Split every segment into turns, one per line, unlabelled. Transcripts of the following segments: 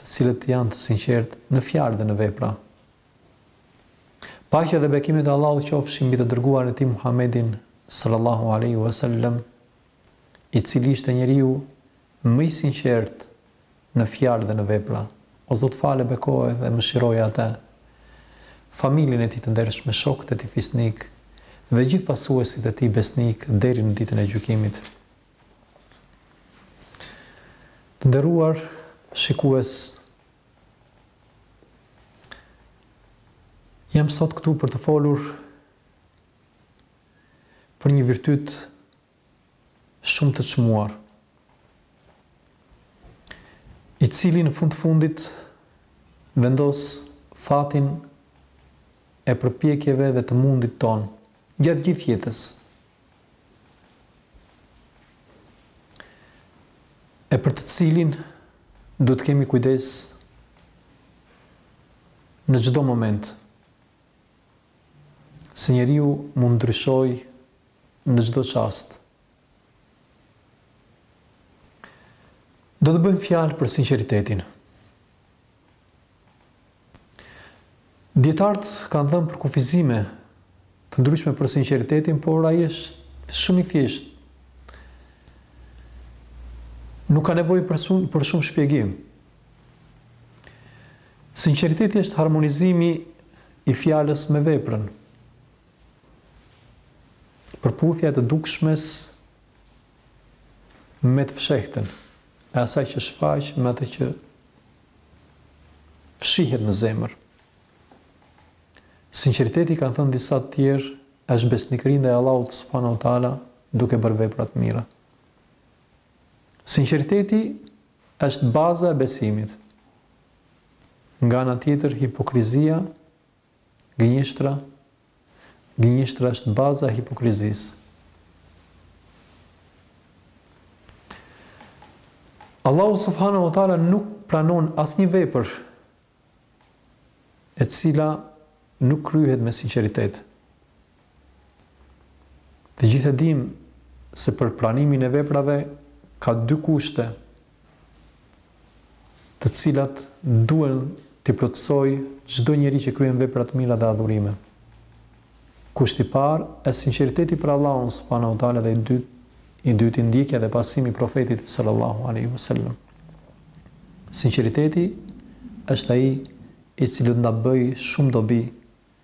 të cilët janë të sinqertë në fjalë dhe në vepra. Paqja dhe bekimet e Allahut qofshin mbi të dërguarin e tij Muhammedin sallallahu alaihi wasallam, i cili ishte njeriu më i sinqertë në fjalë dhe në vepra. O Zot fale bekoje dhe mëshiroje atë, familjen e tij të ndershme, shokët e tij fisnikë dhe gjithë pasuesit e tij besnikë deri në ditën e gjykimit. Të nderuar shikues, jam sot këtu për të folur për një virtyt shumë të çmuar, i cili në fund të fundit vendos fatin e përpjekjeve dhe të mundit tonë gjatë gjithë jetës. e për të cilin duhet të kemi kujdes në çdo moment. Se njeriu mund ndryshojë në çdo çast. Do të bëjmë fjalë për sinqeritetin. Dijetarët kanë dhënë përkufizime të ndryshme për sinqeritetin, por ai është shumë i thjeshtë. Nuk ka nevojë për, për shumë shpjegim. Sinqeriteti është harmonizimi i fjalës me veprën. Përputhja e të dukshmes me të fshehtën, e asaj që shfaq me atë që fshihet në zemër. Sinqeriteti kanë thënë disa të tjerë është besnikëri ndaj Allahut subhanahu wa taala duke bërë vepra të mira. Sinqeriteti është baza e besimit. Nga ana tjetër hipokrizia gënjeshtra, gënjeshtra është baza e hipokrizisë. Allahu subhanahu wa taala nuk pranon asnjë vepër e cila nuk kryhet me sinqeritet. Të gjithë e dimë se për pranimin e veprave ka dy kushte, të cilat duhen t'i plotësojë çdo njeri që kryen vepra të mira dhe adhurime. Kushti i parë është sinqeriteti për Allahun subhanahu wa taala dhe i dytë i dyti ndjekja dhe pasimi i profetit sallallahu alaihi wasallam. Sinqeriteti është ai i cili do na bëjë shumë dobi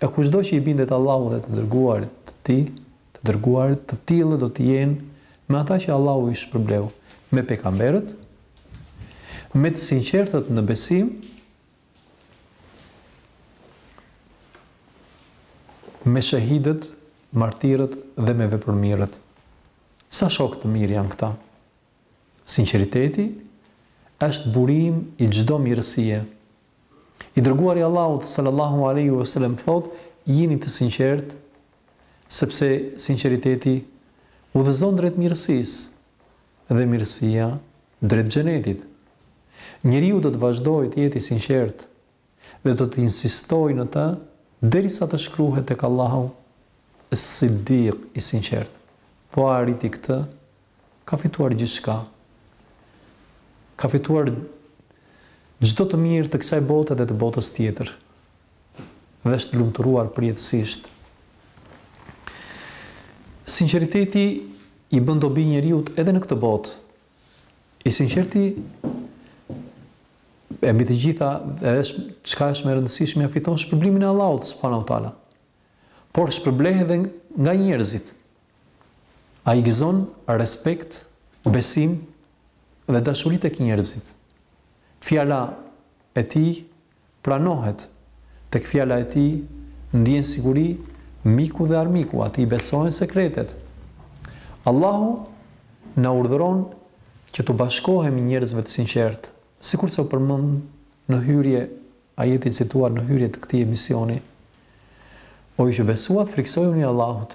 E kushdo që i bindet Allahut dhe të Dërguarit të Tij, të Dërguarit të tillë do të jenë me ata që Allahu i shpërbleu me pejgamberët, me të sinqertët në besim, me shahidët, martirët dhe me vepërmirët. Sa shokë të mirë janë këta? Sinqeriteti është burim i çdo mirësie, I dërguari i Allahut sallallahu alejhi ve selem thotë, Jini të sinqertë, sepse sinqeriteti udhëzon drejt mirësisë dhe mirësia drejt xhenetit. Njeriu do të vazhdojë të jetë i sinqertë dhe do të insistojë në të derisa të shkruhet tek Allahu Siddiq i sinqertë. Po e arriti këtë? Ka fituar gjithçka. Ka fituar çdo të mirë të kësaj bote dhe të botës tjetër. Dhe është lumturuar përjetësisht. Sinqeriteti i bën dobi njeriut edhe në këtë botë. I sinqerti e mbi të gjitha edhe çka është më e rëndësishme e fiton shpërblimin e Allahut subhanahu teala. Por shpërblehet edhe nga njerëzit. Ai gëzon respekt, besim dhe dashuri tek njerëzit. Fjala e tij pranohet, tek fjala e tij ndjen siguri miku dhe armiku, atij i besohen sekretet. Allahu na urdhëron që t'u bashkohemi njerëzve të sinqertë, sikurse u përmend në hyrje ajeti i cituar në hyrje të këtij emisioni, O ju që besuat, frikësojuni Allahut!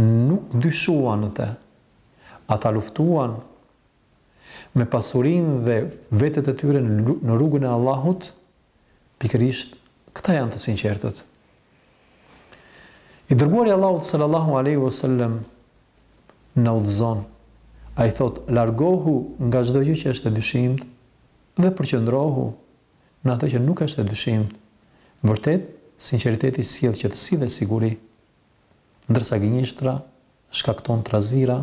Nuk dyshuan në të. Ata luftuan me pasurinë dhe vetet e tyre në rrugën e Allahut, pikërisht këta janë të sinqertët. I dërguari i Allahut sallallahu alaihi wasallam na udhëzon, ai thotë, largohu nga çdo gjë që është e dyshimtë dhe përqendrohu në atë që nuk është e dyshimtë. Vërtet, sinqeriteti sjell qetësi dhe siguri. ndërsa gënjeshtra shkakton trazira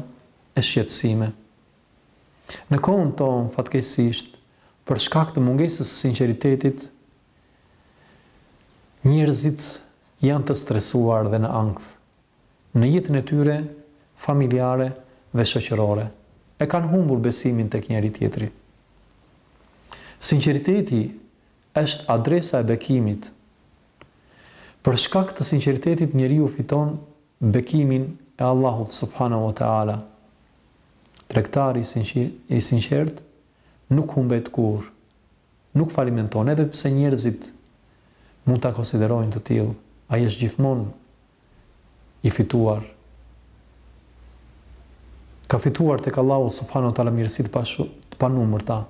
e shqetësime. Në kohën tonë, fatkeqësisht, për shkak të mungesës së sinqeritetit, njerëzit janë të stresuar dhe në ankth, në jetën e tyre familjare dhe shoqërore, e kanë humbur besimin tek njëri-tjetri. Sinqeriteti është adresa e bekimit. Për shkak të sinqeritetit njeriu fiton bekimin e Allahut subhanahu wa ta'ala. Tregtari i sinqertë nuk humbet kurrë, nuk falimenton edhe pse njerëzit mund ta konsiderojnë të tillë, ai është gjithmonë i fituar ka fituar tek Allahu subhanahu wa taala mirësi të panumërta.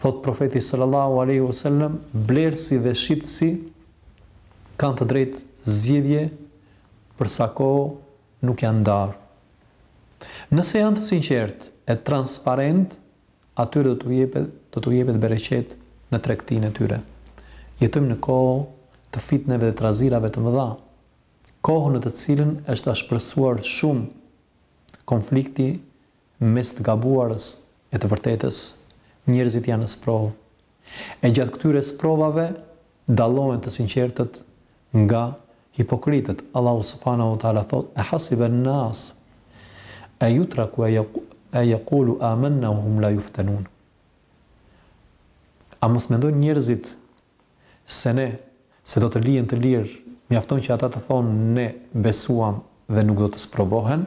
Thot profeti sallallahu alaihi wasallam, blerësi dhe shitësi kanë të drejtë zgjidhje për sa kohë nuk janë ndarë. Nëse janë të sinqertë e transparentë, Atyre do t'u jepet do t'u jepet bereqet në tregtinë e tyre. Jetojmë në kohë të fitneve dhe trazirave të mëdha, kohë në të cilën është ashpërsuar shumë konflikti mes të gabuarës e të vërtetës. Njerëzit janë në sprovë, E gjatë këtyre sprovave dallohen të sinqertët nga hipokritët. Allahu subhanahu wa ta'ala thotë, E hasibe en-nas en yutraku en yekulu amanna wa hum la yuftanun. A mos mendojnë njerëzit se ne se do të lihen të lirë, mjafton që ata të thonë ne besuam dhe nuk do të sprovohen?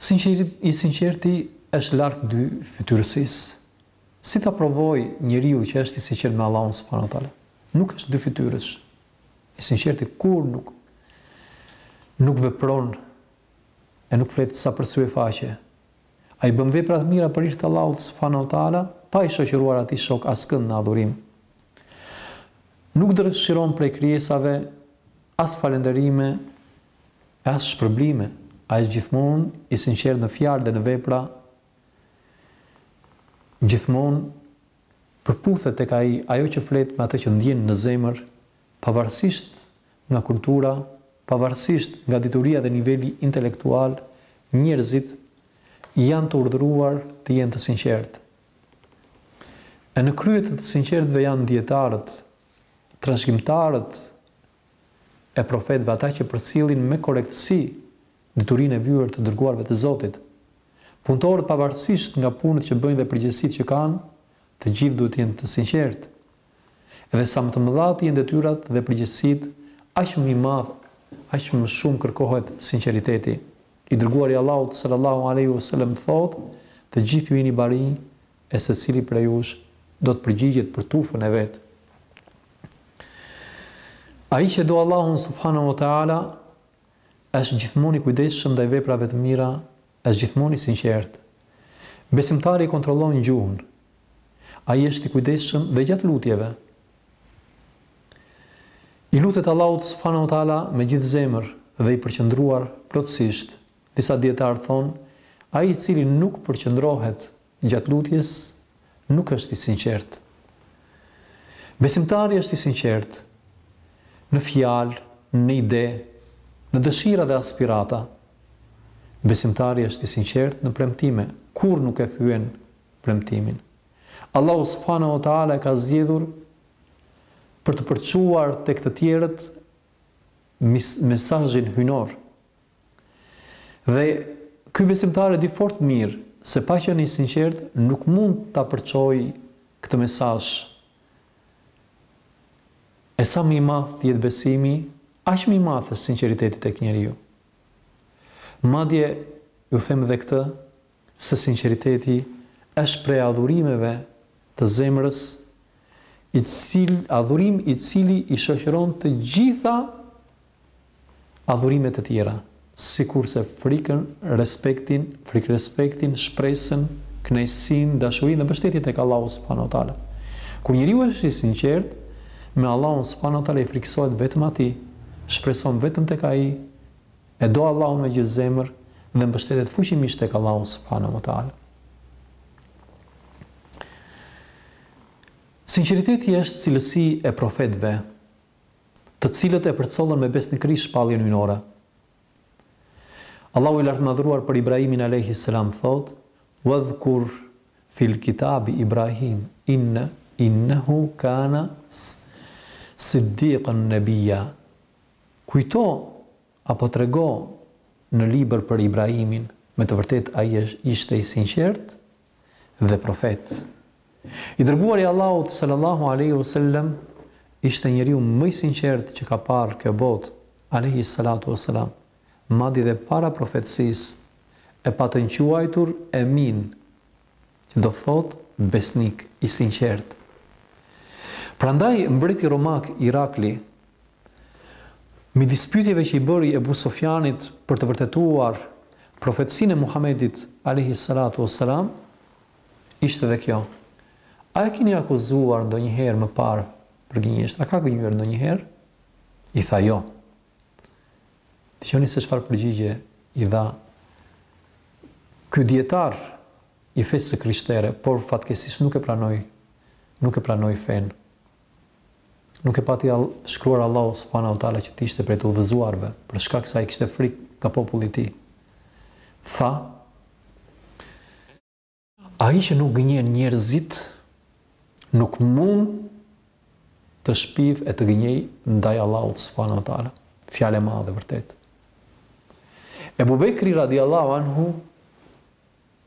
Sinqeri i sinqerti është larg dyfytyrësisë si ta provojë njeriu që është i sinqertë me Allahun subhanu wa taala nuk është dyfytyrësh i sinqerti kurrë nuk nuk vepron e nuk flet sa për sy e faqe ai bën vepra të mira për hir të Allahut subhanu wa taala pa i shoqëruar atij shok askënd në adhurim nuk dëshiron prej krijesave as falënderime As shpërblime, ai është gjithmonë i sinqertë në fjalë dhe në vepra, gjithmonë përputhet tek ai ajo që flet me atë që ndjen në zemër, pavarësisht nga kultura, pavarësisht nga dituria dhe niveli intelektual, njerëzit janë të urdhëruar të jenë të sinqertë. E në krye të të sinqertëve janë dijetarët, trashëgimtarët e profetëve ata që përcjellin me korrektësi diturinë e vyer të dërguarve të Zotit. Punëtorët pavarësisht nga punët që bëjnë dhe përgjegjësitë që kanë, të gjithë duhet të jenë të sinqertë. Edhe sa më të mëdha të jenë detyrat dhe përgjegjësitë, aq më i madh, aq më shumë kërkohet sinqeriteti. I dërguari i Allahut, sallallahu alejhi u selem, thotë, Të gjithë ju jeni barinj, e secili prej jush do të përgjigjet për tufën e vet. Ai që e do Allahun subhanahu wa taala është gjithmonë i kujdesshëm ndaj veprave të mira, është gjithmonë i sinqertë. Besimtari i kontrollon gjuhën. Ai është i kujdesshëm dhe gjatë lutjeve. I lutet Allahut subhanahu wa taala me gjithë zemër dhe i përqendruar plotësisht. Disa dijetarë thonë, Ai i cili nuk përqendrohet gjatë lutjes, nuk është i sinqertë. Besimtari është i sinqertë në fjalë, në ide, në dëshira dhe aspirata. Besimtari është i sinqertë në premtime, kurrë nuk e thyen premtimin. Allahu subhanehu ve teala e ka zgjedhur për të përçuar tek të tjerët mesazhin hyjnor. Dhe ky besimtar e di fort mirë se pa qenë i sinqertë nuk mund ta përçojë këtë mesazh, E sa më i madh të jetë besimi, aq më i madh është sinqeriteti tek njeriu. Madje, ju them edhe këtë, se sinqeriteti është prej adhurimeve të zemrës i cili adhurim i cili i shoqëron të gjitha adhurimet e tjera sikurse frikën respektin frikë respektin shpresën kënaqësinë dashurinë dhe mbështetjen tek Allahu subhanahu wa taala kur njeriu është i sinqertë me Allahun subhanahu wa taala i frikësohet vetëm atij shpreson vetëm tek ai E do Allahun me gjithë zemër dhe mbështetet fuqimisht tek Allahu subhanahu wa taala. Sinqeriteti është cilësi e profetëve, të cilët e përcollën me besnikëri shpalljen hyjnore. Allahu i lartmadhëruar për Ibrahimin alayhi salam thot: "Wadhkur fil kitabi Ibrahim inna innahu kana siddiqan nabiyya." Kujto apo trego në libër për Ibrahimin, me të vërtetë ai ishte i sinqertë dhe profet. I dërguari i Allahut sallallahu alejhi o sellem ishte njeriu më i sinqertë që ka parë kjo botë alejhi salatu o selam, madje dhe para profetësisë e patën quajtur Emin, që do të thotë besnik i sinqertë. Prandaj mbreti romak Irakli, midis pyetjeve që i bëri Ebu Sufjanit për të vërtetuar profetësinë e Muhamedit alejhi salatu o selam, ishte dhe kjo, A e keni akuzuar ndonjëherë më parë për gënjeshtër? A ka gënjyer ndonjëherë? I tha jo. Dëgjoni se çfarë përgjigje i dha ky dijetar i fesë së krishtere, por fatkeqësisht nuk e pranoi, nuk e pranoi fenë. Nuk e pati all, shkruar Allahu subhanahu wa taala që të ishte prej të udhëzuarve, për shkak se ai kishte frikë nga populli i tij. Tha, Ai që nuk gënjen njerëzit nuk mund të shpifë e të gënjejë ndaj Allahut subhanahu wa taala. Fjalë e madhe vërtet. Ebu Bekri radiallahu anhu,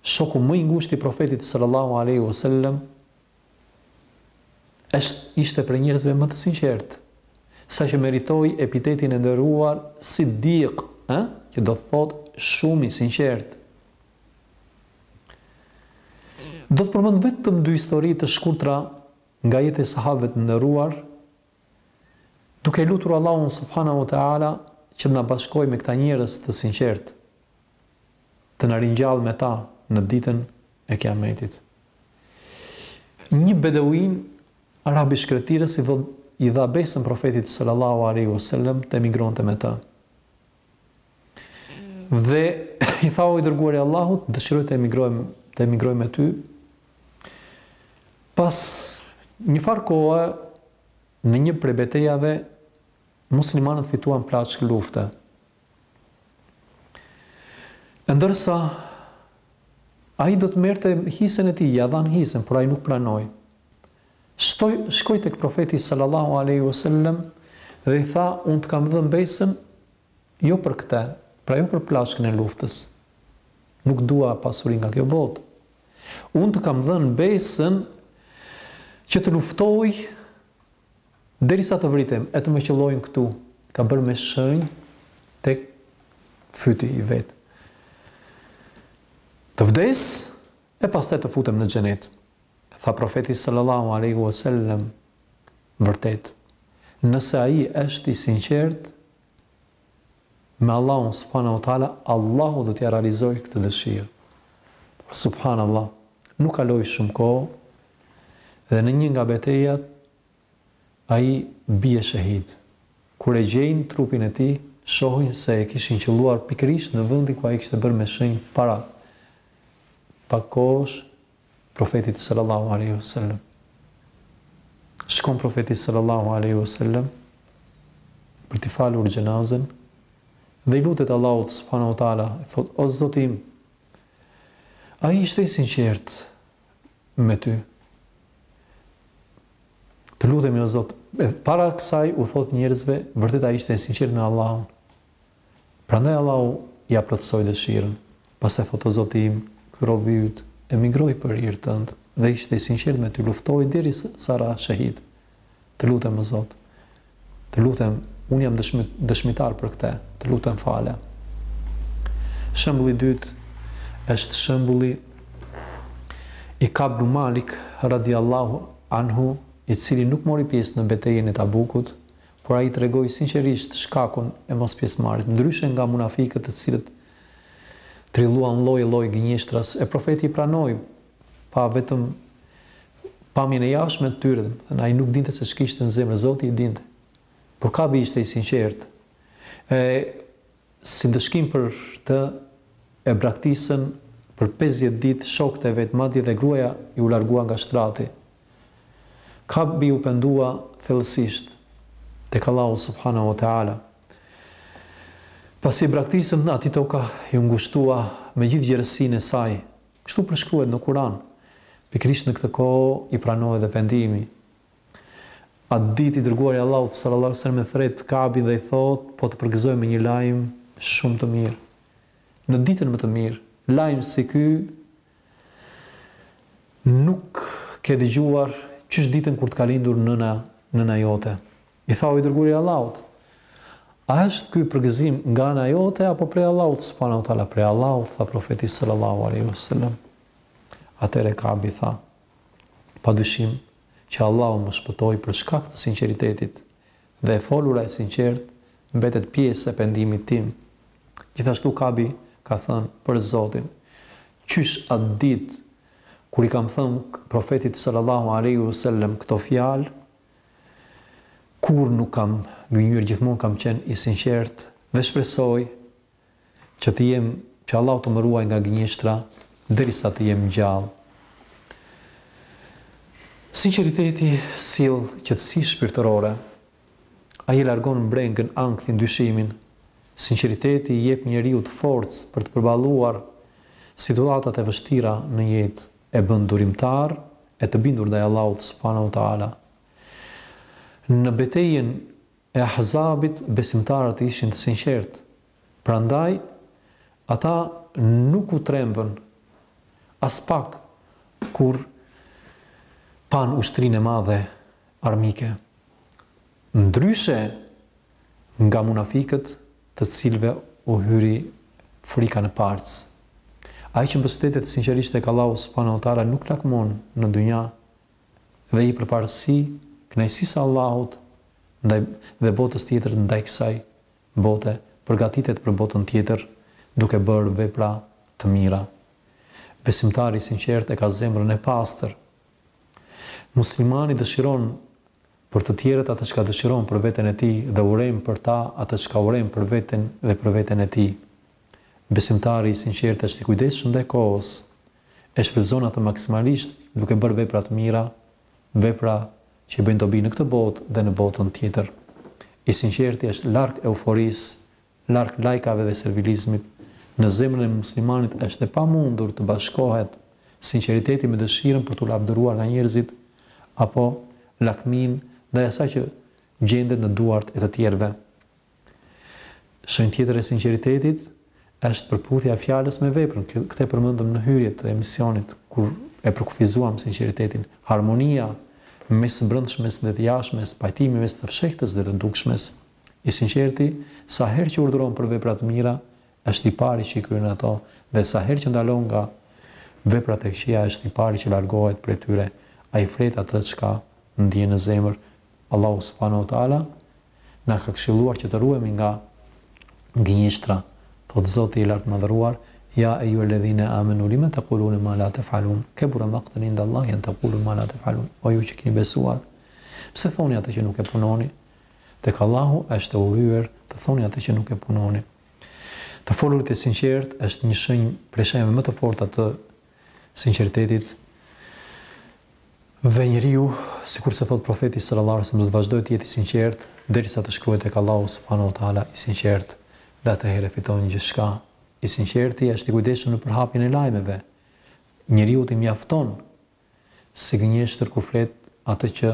shoku më i ngushtë i profetit sallallahu alaihi wasallam, është ishte prej njerëzve më të sinqertë, saqë meritoi epitetin e nderuar Siddiq, ë, që do të thotë shumë i sinqertë. Do të përmend vetëm dy histori të shkurtra nga jeta e sahabëve të nderuar, duke e lutur Allahun subhanahu wa taala që të na bashkojë me këta njerëz të sinqertë, të na ringjallë me ta në ditën e Kiametit. Një bedeuin arab i shkretirës i dha, i dha besën profetit sallallahu alaihi wasallam të emigronte me të. Dhe i tha o i dërguar i Allahut, dëshiroj të emigroj, të emigroj me ty. Pas njëfarë kohe në një prej betejave muslimanët fituan plaçkë lufte. Ndërsa ai do të merrte hisën e tij, ia dhanë hisën, por ai nuk pranoi. Shtoi, shkoi tek Profeti sallallahu alejhi ue sellem dhe i tha, Unë të kam dhënë besën jo për këtë, pra jo për plaçkën e luftës. Nuk dua pasuri nga kjo botë. Unë të kam dhënë besën që të luftoj derisa të vritem e të më qëllojnë këtu. Ka bërë me shënjë tek fyti i vet. Të vdes E pastaj të futem në Xhenet. Tha Profeti sallallahu alejhi ue sellem, Vërtet, nëse ai është i sinqertë me Allahun subhanahu ue teala, Allahu do t'ia realizojë këtë dëshirë. Por subhanallah, nuk kaloi shumë kohë dhe në një nga betejat Ai bie shehid. Kur e gjejnë trupin e tij, shohin se e kishin qëlluar pikërisht në vendin ku ai kishte bërë me shenjë para pak kohësh Profetit sallallahu alejhi ve sellem. Shkon Profeti sallallahu alejhi ve sellem për t'i falur xhenazën dhe i lutet Allahut subhanahu wa taala, thotë o Zoti im, ai ishte i sinqertë, me ty. Të lutem o Zot, para kësaj u thot njerëzve, vërtet ai ishte i sinqertë me Allahun. Prandaj Allahu ia plotësoi dëshirën. Pastaj thot o Zoti im, ky robi yt emigroi për hir tënd dhe ishte i sinqertë me ty, luftoi derisa ra shahid. Të lutem o Zot, të lutem, unë jam dëshmitar për këtë, të lutem fale. Shembulli i dytë është shembulli i Kab ibnu Malik radiallahu anhu, i cili nuk mori pjesë në betejën e Tabukut, por ai tregoi sinqerisht shkakun e mospjesëmarrjes, ndryshe nga munafikët të cilët trilluan lloj e lloj gënjeshtrash, e Profeti i pranoi, Pa vetëm pamjen e jashtme të tyre, domethënë ai nuk dinte se ç'kishte në zemër, Zoti i dinte. Por Ka'bi ishte i sinqertë. E si ndëshkim për të e braktisën për 50 ditë shokët e vet, madje dhe gruaja iu largua nga shtrati. Ka'bi u pendua thellësisht tek Allahu subhanahu wa ta'ala. Pasi e braktisën, atij toka iu ngushtua me gjithë gjerësinë e saj, Kështu përshkruhet në Kuran. Pikërisht në këtë kohë i pranohet dhe pendimi. Atë ditë i Dërguari i Allahut, sallallahu alejhi ve sellem, e thret Ka'bin dhe i thotë, Po të përgëzoj me një lajm shumë të mirë. Në ditën më të mirë, lajm si ky nuk ke dëgjuar qysh ditën kur të ka lindur nëna, nëna jote. I tha, O i Dërguari i Allahut! A është ky përgëzim nga ana jote apo prej Allahut subhanehu ve teala? Prej Allahut, tha Profeti sallallahu alejhi ve selem. Atëherë Ka'bi tha, Padyshim që Allahu më shpëtoi për shkak të sinqeritetit, dhe e folura e sinqertë mbetet pjesë e pendimit tim. Gjithashtu Ka'bi ka thënë, Për Zotin, qysh atë ditë kur i kam thënë Profetit sallallahu alejhi ve selem këto fjalë, Kurrë nuk kam gënjyer gjithmonë kam qenë i sinqertë dhe shpresoj që të jem që Allahu të më ruaj nga gënjeshtra derisa të jem gjallë. Sinqeriteti sjell qetësi shpirtërore. Ai e largon brengën, ankthin, dyshimin. Sinqeriteti i jep njeriut forcë për të përballuar situatat e vështira në jetë. e bën durimtar e të bindur ndaj Allahut subhanahu wa ta'ala. Në betejën e Ahzabit besimtarët ishin të sinqertë, prandaj ata nuk u trembën aspak kur panë ushtrinë e madhe armike. Ndryshe nga munafikët të cilëve u hyri frika në palcë. Ai që mbështetet sinqerisht tek Allahu subhanahu wa taala nuk lakmon në dynja dhe i përparësi kënaqësisë së Allahut ndaj dhe botës tjetër ndaj kësaj bote përgatitet për botën tjetër duke bërë vepra të mira. Besimtari i sinqertë e ka zemrën e pastër. Muslimani dëshiron Për të tjerët atë çka dëshiron për veten e tij dhe urren për ta atë çka urren për veten dhe për veten e tij. Besimtari i sinqertë është i kujdesshëm ndaj kohës, e shfrytëzon atë maksimalisht duke bërë vepra të mira, vepra që i bëjnë dobi në këtë botë dhe në botën tjetër. I sinqerti është larg euforisë larg lajkave dhe servilizmit, në zemrën e muslimanit është e pamundur të bashkohet sinqeriteti me dëshirën për t'u lavdëruar nga njerëzit apo lakminë ndaj asaj që gjendet në duart e të tjerëve. Shenjë tjetër e sinqeritetit është përputhja e fjalës me veprën. Këtë e përmendëm në hyrje të emisionit kur e përkufizuam sinqeritetin. Harmonia mes së brendshmes dhe të jashtmes, pajtimi mes të fshehtës dhe të dukshmes. I sinqerti, sa herë që urdhëron për vepra të mira, është i pari që i kryen ato, dhe sa herë që ndalon nga veprat e këqija, është i pari që largohet prej tyre. Ai flet atë çka ndjen në zemër. Allahu subhanahu wa ta'ala na ka këshilluar që të ruhemi nga gënjeshtra. Thotë Zoti i Lartmadhëruar, Ja ejuhellezine amenu lime tekulune ma la tef'alun, kebure makten indallahi en tekulu ma la tef'alun. O ju që keni besuar, pse thoni atë që nuk e punoni? Tek Allahu është e urryer të thoni atë që nuk e punoni. Të folurit e sinqertë është një shenjë prej shenjave më të forta të sinqeritetit. Dhe njeriu, sikurse thotë profeti sallallahu alajhi wasallam, do të vazhdojë të jetë i sinqertë derisa të shkruhet tek Allahu subhanahu wa taala i sinqertë dhe atëherë fiton gjithçka. I sinqerti është i kujdesshëm në përhapjen e lajmeve. Njeriut i mjafton si gënjeshtër kur flet atë që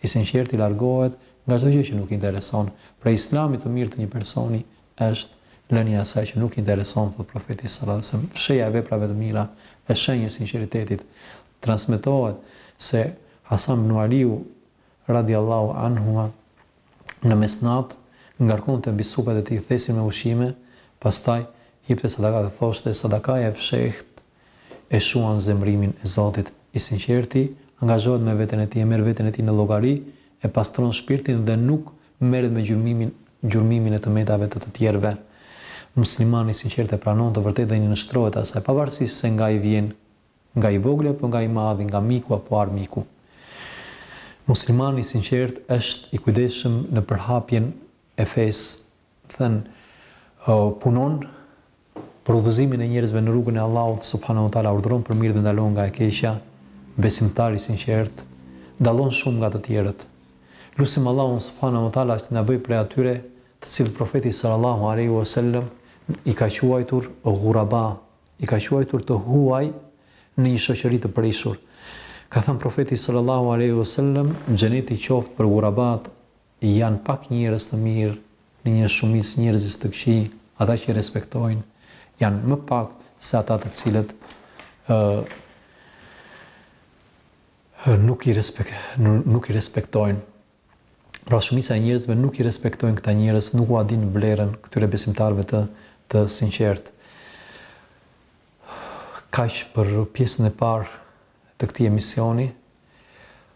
I sinqerti largohet nga çdo gjë që nuk i intereson. Prej Islamit të mirë të një personi është lënia e asaj që nuk i intereson, thotë Profeti sal alejhi ve sellem. Fshehja e veprave të mira është shenjë e sinqeritetit. Transmetohet se Hasan ibn Aliu radijallahu anhuma në mesnatë ngarkonte mbi supat e tij thesin me ushqime, pastaj jepte sadaka dhe thoshte, Sadakaja e fshehtë e shuan zemërimin e Zotit. I sinqerti angazhohet me veten e tij, e merr veten e tij në llogari, e pastron shpirtin dhe nuk merret me gjurmimin gjurmimin e të metave të të tjerëve. Muslimani i sinqertë e pranon të vërtetën dhe i nënshtrohet asaj, pavarësisht se nga i vjen, nga i vogli apo nga i madhi, nga miku apo armiku. Muslimani i sinqertë është i kujdesshëm në përhapjen e fesë thënë, Punon për udhëzimin e njerëzve në rrugën e Allahut subhanahu wa ta'ala, urdhëron për mirë dhe ndalon nga e keqja, besimtari i sinqertë, dallon shumë nga të tjerët. Lusim Allahun subhanahu wa ta'ala që të na bëjë prej atyre, të cilët Profeti sallallahu alejhi wa sellem i ka quajtur ghuraba, i ka quajtur të huaj në një shoqëri të prishur. Ka thënë Profeti sallallahu alejhi wa sellem, Xheneti qoftë për ghurabat, Janë pak njerëz të mirë në një shumicë njerëzish të këqij, ata që i respektojnë janë më pak se ata të cilët nuk i respektojnë. Pra shumica e njerëzve nuk i respektojnë këta njerëz, nuk ua dinë vlerën këtyre besimtarëve të të sinqertë. Kaq për pjesën e parë të këtij emisioni.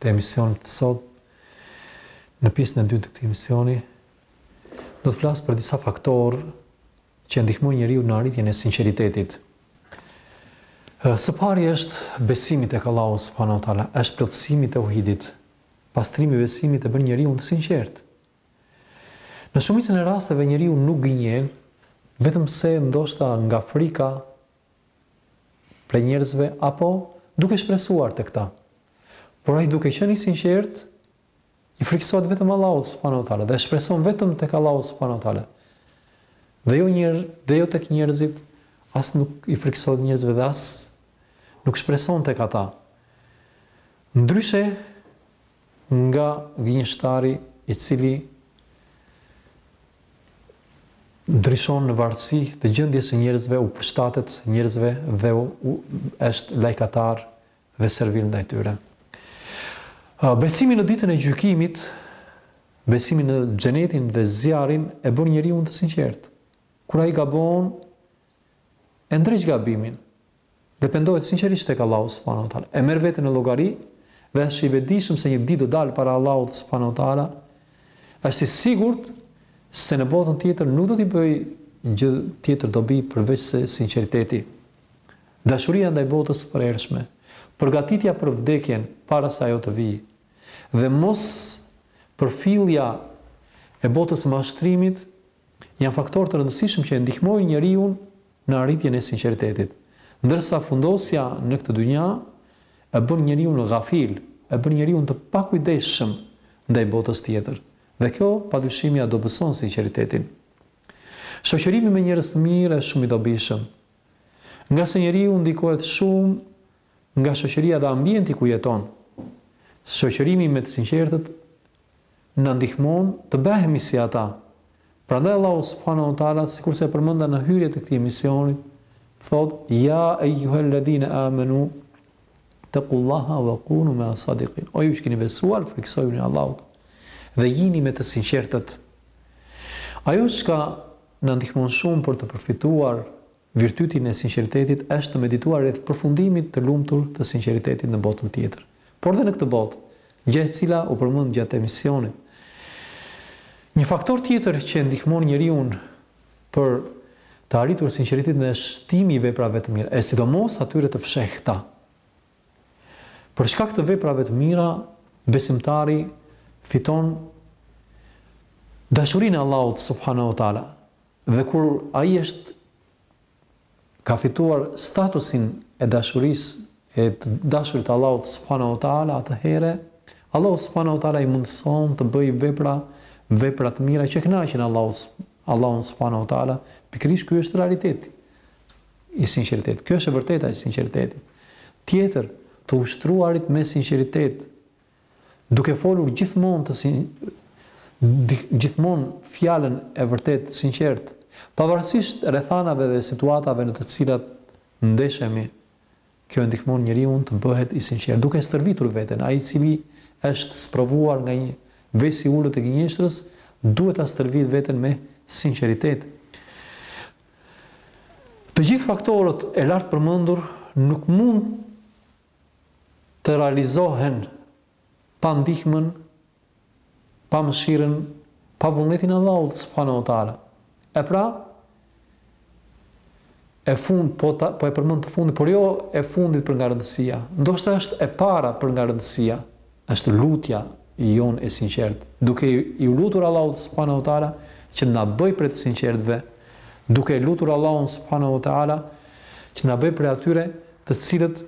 të emisionit të sotëm, në pjesën e dytë të këtij emisioni, do të flas për disa faktorë që e ndihmojnë njeriun në arritjen e sinqeritetit. Së pari është besimi tek Allahu subhanahu wa taala, është plotësimi i tauhidit. Pastrimi i besimit e bën njeriun të sinqertë. Në shumicën e rasteve njeriu nuk gënjen, vetëm se ndoshta nga frika prej njerëzve apo duke shpresuar tek ta. Por ai duke qenë i sinqertë, i frikësohet vetëm Allahut subhanehu teala dhe shpreson vetëm tek Allahu subhanehu teala. Dhe jo njerë, dhe jo tek njerëzit, as nuk i frikësohet njerëzve dhe as nuk shpreson tek ata. Ndryshe, Nga gënjeshtari i cili ndryshon në varësi të gjendjes së njerëzve, u përshtatet njerëzve dhe u është lajkatar dhe servil ndaj tyre. Besimi në ditën e gjykimit, besimi në xhenetin dhe zjarrin e bën njeriun të sinqertë. Kur ai gabon, e ndreq gabimin dhe pendohet sinqerisht tek Allahu subhanahu wa taala, e merr veten në llogari dhe është i vetëdijshëm se një ditë do dalë para Allahut subhanahu wa taala, është i sigurt se në botën tjetër nuk do t'i bëjë gjë tjetër dobi përveçse sinqeriteti. Dashuria ndaj botës së përhershme, përgatitja për vdekjen para se ajo të vijë dhe mospërfillja e botës së mashtrimit Janë faktorë të rëndësishëm që e ndihmojnë njeriun në arritjen e sinqeritetit. Ndërsa fundosja në këtë dynja e bën njeriun ghafil, e bën njeriun të pakujdesshëm ndaj botës tjetër, dhe kjo padyshim ia dobëson sinqeritetin. Shoqërimi me njerëz të mirë është shumë i dobishëm, ngase njeriu ndikohet shumë Nga shoqëria dhe ambienti ku jeton, shoqërimi me të sinqertët na ndihmon të bëhemi si ata. Prandaj Allahu subhanahu wa ta'ala, sikurse e përmenda në hyrje të këtij emisionit, thotë, Ja ejuhelledhine amenu, itekullaha wa kunu me asadikin. O ju që keni besuar, frikësojuni Allahut dhe jini me të sinqertët. Ajo çka na ndihmon shumë për të përfituar Virtytin e sinqeritetit është të medituarit rreth përfundimit të lumtur të sinqeritetit në botën tjetër, por dhe në këtë botë, gjë e cila u përmend gjatë emisionit. Një faktor tjetër që e ndihmon njeriun për të arritur sinqeritetin është shtimi i veprave të mira, e sidomos atyre të fshehta. Për shkak të veprave të mira, besimtari fiton dashurinë e Allahut subhanahu wa taala. Dhe kur ai është ka fituar statusin e dashurisë e të dashurit të Allahut subhanahu wa taala, atëherë Allahu subhanahu wa taala i mundëson të bëjë vepra vepra të mira që kënaqin Allahu Allahun subhanahu wa taala, pikërisht ky është realiteti i sinqeritetit. Kjo është e vërteta e sinqeritetit. Tjetër, të ushtruarit me sinqeritet Duke folur gjithmonë të gjithmonë fjalën e vërtetë të sinqertë, pavarësisht rrethanave dhe situatave në të cilat ndeshemi, kjo e ndihmon njeriun të bëhet i sinqertë. Duke e stërvitur veten, ai i cili është sprovuar nga një ves i ulët të gënjeshtrës, duhet ta stërvitë veten me sinqeritet. Të gjithë faktorët e lartpërmendur nuk mund të realizohen pa ndihmën, pa mëshirën, pa vullnetin e Allahut subhanahu wa taala. E pra, e fund po ta, po e përmend të fundit, por jo e fundit për nga rëndësia. Ndoshta është e para për nga rëndësia, Është lutja jonë e sinqertë, duke iu lutur Allahut subhanahu wa taala që të na bëjë prej të sinqertëve, duke e lutur Allahun subhanahu wa taala që të na bëjë prej atyre të cilët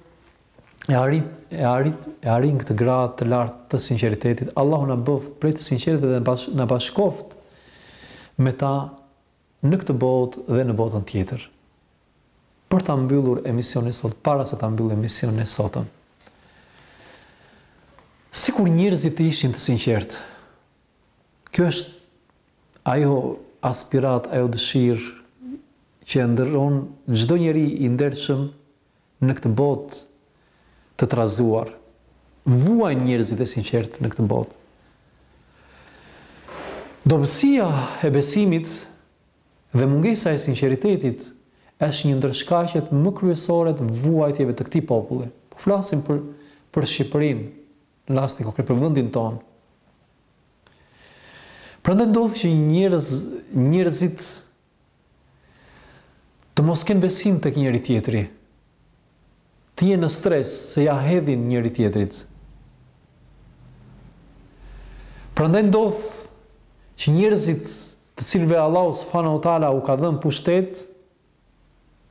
e arrit e arrit e arrijnë këtë gradë të lartë të sinqeritetit. Allahu na bëftë prej të sinqertëve dhe na bashkoftë me ta në këtë botë dhe në botën tjetër. Për ta mbyllur emisionin sot, para se ta mbyllim emisionin e sotëm. Sikur njerëzit të ishin të sinqertë. Kjo është ajo aspiratë, ajo dëshirë që e ëndërron çdo njeri i ndershëm në këtë botë të trazuar, vuajnë njerëzit e sinqertë në këtë botë. Dobësia e besimit dhe mungesa e sinqeritetit është një ndër shkaqet më kryesore të vuajtjeve të këtij populli. Po flasim për për Shqipërinë në rastin konkret për vendin tonë. Prandaj ndodh që njerëz njerëzit Të mos kenë besim tek njëri-tjetri. Të jenë në stres se ia hedhin njëri-tjetrit. Prandaj ndodh që njerëzit të cilëve Allahu subhanahu wa taala u ka dhënë pushtet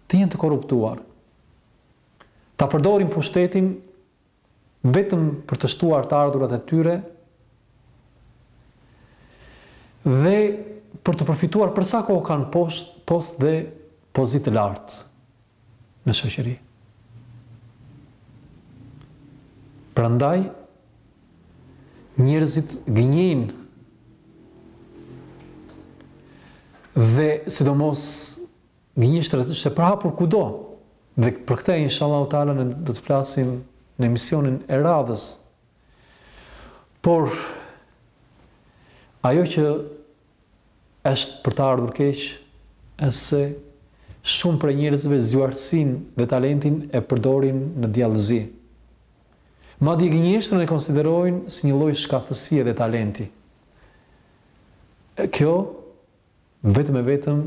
të jenë të korruptuar. Ta përdorin pushtetin vetëm për të shtuar të ardhurat e tyre dhe për të përfituar për sa kohë kanë post, post dhe pozitë të lartë në shoqëri. Prandaj njerëzit gënjejnë dhe sidomos Gënjeshtra është e përhapur kudo dhe për këtë inshallahu teala do të flasim në emisionin e radhës. Por ajo që është për të ardhur keq është se shumë prej njerëzve zgjuarsinë dhe talentin e përdorin në djallëzi. Madje gënjeshtrën e konsiderojnë si një lloj shkathësie dhe talenti. Kjo vetëm e vetëm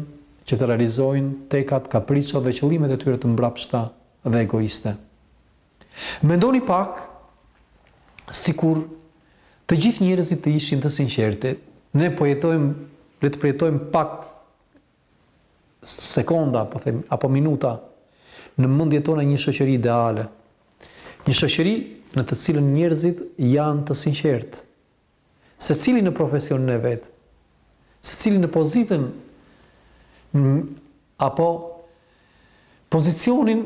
që të realizojnë tekat, kapriçot dhe qëllimet e tyre të mbrapshta dhe egoiste. Mendoni pak sikur të gjithë njerëzit të ishin të sinqertë. Ne po jetojmë, le të përjetojmë pak sekonda, po them, apo minuta në mendjet tona një shoqëri ideale. Një shoqëri në të cilën njerëzit janë të sinqertë. secili në profesionin e vet, secili në pozitën apo pozicionin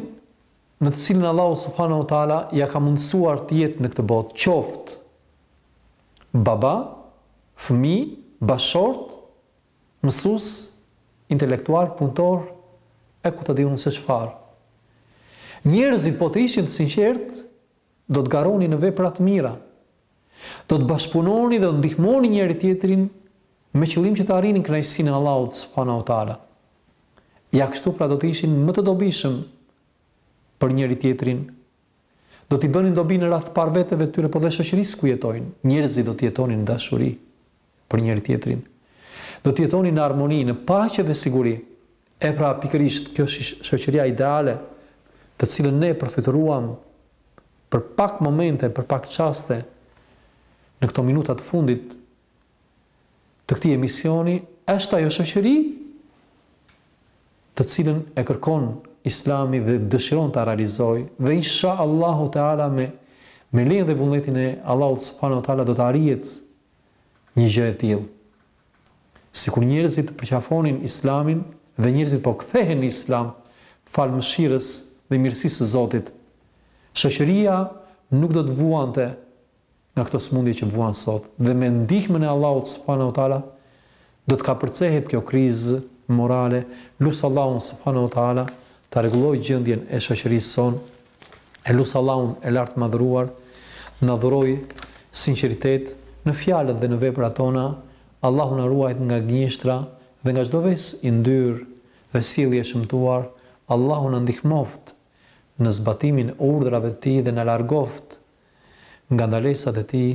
në të cilin Allahu subhanahu wa taala ia ka mundësuar të jetë në këtë botë, qoftë baba, fëmijë, bashkëshort, mësues, intelektual, punëtor e ku ta di unë se çfarë. Njerëzit po të ishin të sinqertë, do të garonin në vepra të mira, do të bashkëpunonin dhe do të ndihmonin njëri-tjetrin me qëllim që të arrinin kënaqësinë e Allahut subhanahu wa taala. Ja kështu pra do të ishin më të dobishëm për njëri-tjetrin. Do t'i bënin dobi në radhë të parë veteve të tyre, po dhe shoqërisë ku jetojnë. Njerëzit do të jetonin në dashuri. për njëri-tjetrin. Do të jetonin në harmoni, në paqe dhe siguri. E pra, pikërisht kjo shoqëria ideale, të cilën ne e përfytyruam për pak momente, për pak çaste në këto minuta të fundit të këtij emisioni, është ajo shoqëri të cilën e kërkon Islami dhe dëshiron ta realizojë dhe insha Allahu Teala me me lejen dhe vullnetin e Allahut subhanahu wa taala do të arrihet një gjë e tillë. Sikur njerëzit të përqafonin Islamin dhe njerëzit po kthehen në Islam falë mëshirës dhe mirësisë së Zotit, shoqëria nuk do të vuante nga këto sëmundje që vuan sot dhe me ndihmën e Allahut subhanahu wa taala Do të kapërcehet kjo krizë morale, lus Allahun subhanahu wa taala ta rregullojë gjendjen e shoqërisë sonë, e lus Allahun e Lartëmadhëruar të na dhurojë sinqeritet në fjalët dhe në veprat tona, Allahu na ruajtë nga gënjeshtra dhe nga çdo ves i ndyrë dhe sjellje e shëmtuar, Allahu na ndihmoftë në zbatimin e urdhrave të Tij dhe na largoftë nga ndalesat e Tij,